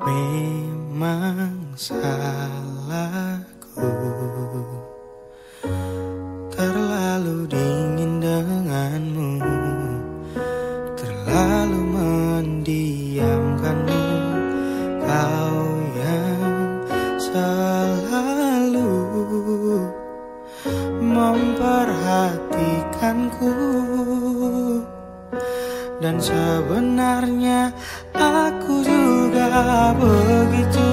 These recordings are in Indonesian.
Memang salahku Terlalu dingin denganmu Terlalu mendiamkanmu. Kau memperhatikanku. Dan sebenarnya aku juga begitu.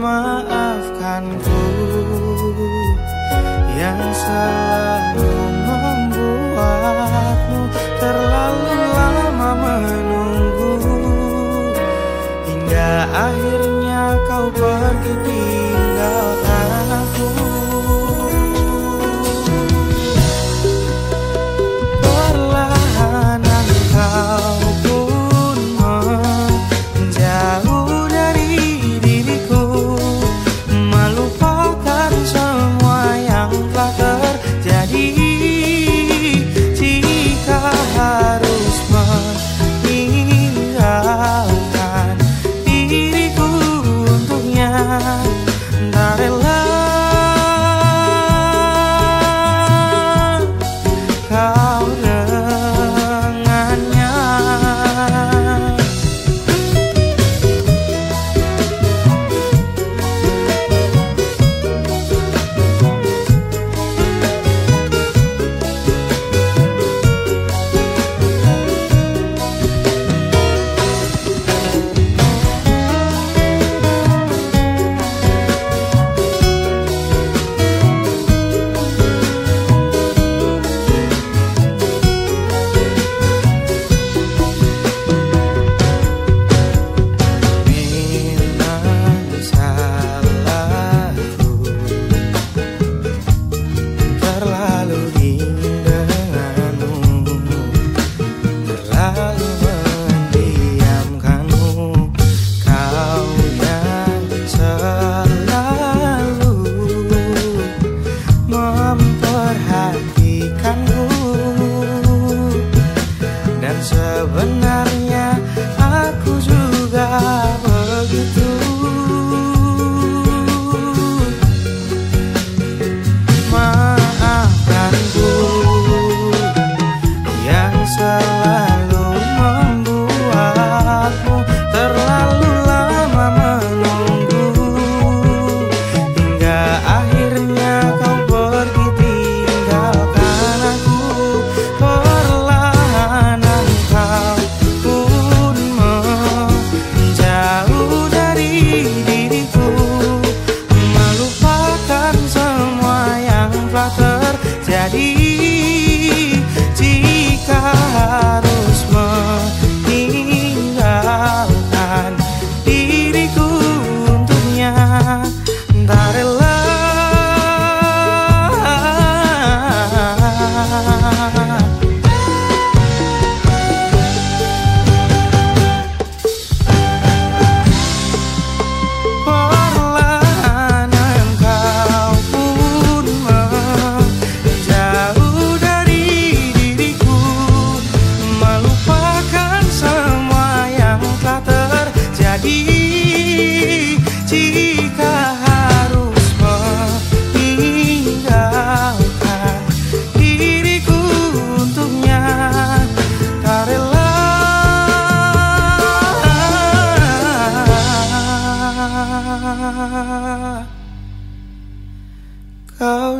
Maafkanku yang selalu membuatmu terlalu lama menunggu hingga akhirnya kau pergi benar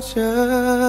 着